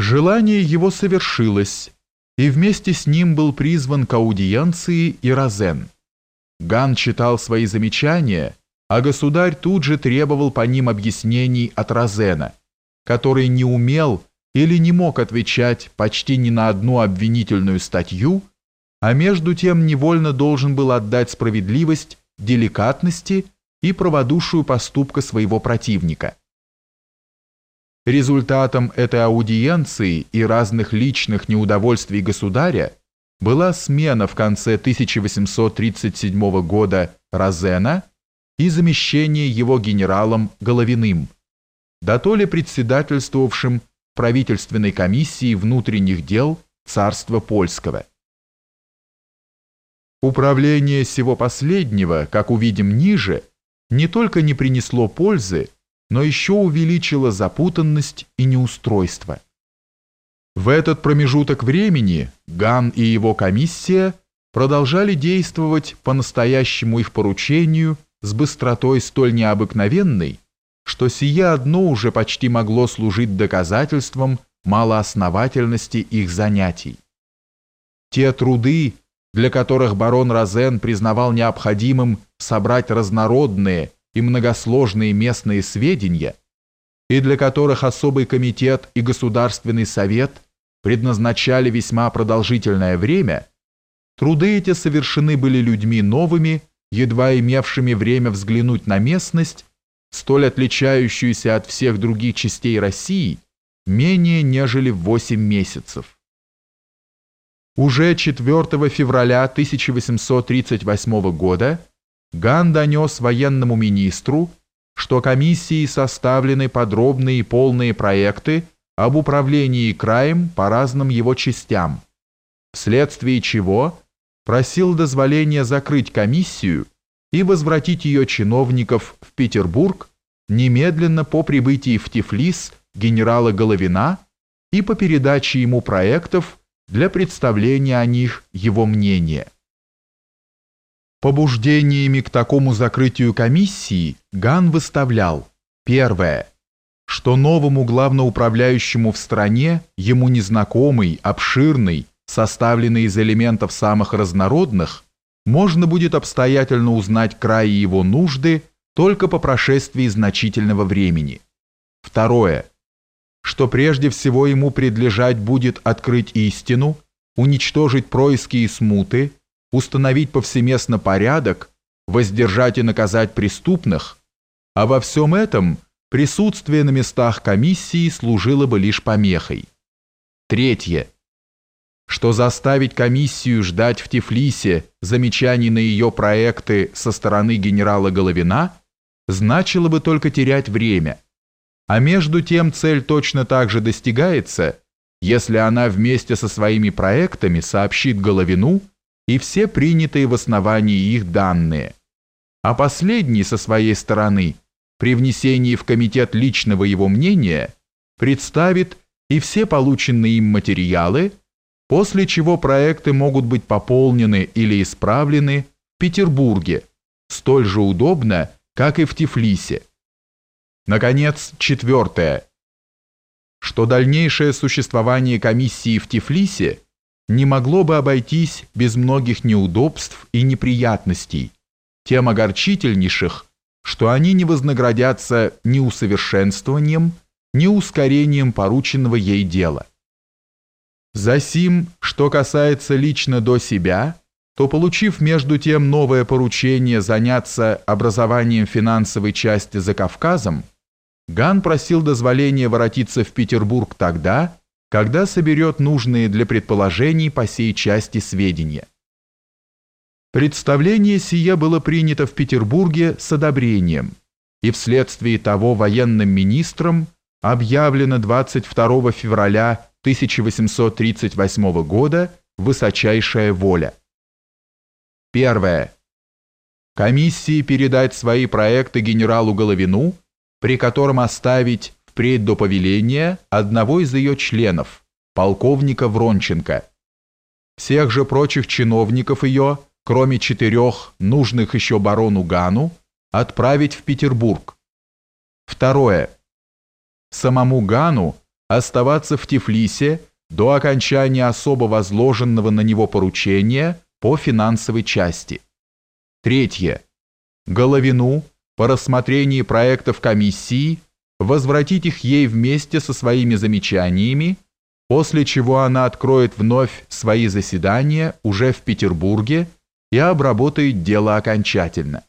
Желание его совершилось, и вместе с ним был призван к аудиенции и Розен. Ган читал свои замечания, а государь тут же требовал по ним объяснений от Розена, который не умел или не мог отвечать почти ни на одну обвинительную статью, а между тем невольно должен был отдать справедливость деликатности и праводушию поступка своего противника. Результатом этой аудиенции и разных личных неудовольствий государя была смена в конце 1837 года Розена и замещение его генералом Головиным, да то ли председательствовавшим правительственной комиссии внутренних дел царства польского. Управление всего последнего, как увидим ниже, не только не принесло пользы, но еще увеличило запутанность и неустройство. В этот промежуток времени Ган и его комиссия продолжали действовать по настоящему их поручению с быстротой столь необыкновенной, что сие одно уже почти могло служить доказательством малоосновательности их занятий. Те труды, для которых барон Розен признавал необходимым собрать разнородные и многосложные местные сведения, и для которых особый комитет и Государственный совет предназначали весьма продолжительное время, труды эти совершены были людьми новыми, едва имевшими время взглянуть на местность, столь отличающуюся от всех других частей России, менее нежели в 8 месяцев. Уже 4 февраля 1838 года Ган донес военному министру, что комиссией составлены подробные и полные проекты об управлении краем по разным его частям, вследствие чего просил дозволения закрыть комиссию и возвратить ее чиновников в Петербург немедленно по прибытии в Тифлис генерала Головина и по передаче ему проектов для представления о них его мнения. Побуждениями к такому закрытию комиссии Ган выставлял. Первое, что новому главноуправляющему в стране ему незнакомый, обширный, составленный из элементов самых разнородных, можно будет обстоятельно узнать край его нужды только по прошествии значительного времени. Второе. Что прежде всего ему предлежать будет открыть истину, уничтожить происки и смуты, установить повсеместно порядок, воздержать и наказать преступных, а во всем этом присутствие на местах комиссии служило бы лишь помехой. Третье. Что заставить комиссию ждать в Тифлисе замечаний на ее проекты со стороны генерала Головина значило бы только терять время – а между тем цель точно так же достигается, если она вместе со своими проектами сообщит Головину и все принятые в основании их данные. А последний со своей стороны, при внесении в комитет личного его мнения, представит и все полученные им материалы, после чего проекты могут быть пополнены или исправлены в Петербурге, столь же удобно, как и в Тифлисе. Наконец, четвертое. Что дальнейшее существование комиссии в Тифлисе не могло бы обойтись без многих неудобств и неприятностей, тем огорчительнейших, что они не вознаградятся ни усовершенствованием, ни ускорением порученного ей дела. Засим, что касается лично до себя, то получив между тем новое поручение заняться образованием финансовой части за Кавказом, Ган просил дозволения воротиться в Петербург тогда, когда соберет нужные для предположений по сей части сведения. Представление сие было принято в Петербурге с одобрением, и вследствие того военным министром объявлено 22 февраля 1838 года высочайшая воля. Первое. Комиссии передать свои проекты генералу Головину – при котором оставить впредь до повеления одного из ее членов, полковника Вронченко. Всех же прочих чиновников ее, кроме четырех нужных еще барону Гану, отправить в Петербург. Второе. Самому Гану оставаться в Тифлисе до окончания особо возложенного на него поручения по финансовой части. Третье. Головину по рассмотрении проектов комиссии возвратить их ей вместе со своими замечаниями, после чего она откроет вновь свои заседания уже в Петербурге и обработает дело окончательно.